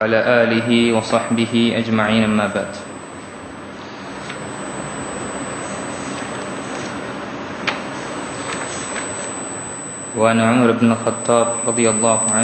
وعلى آله وصحبه أجمعين ما بات وعن عمر بن الخطاب رضي الله عنه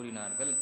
கூறினார்கள்.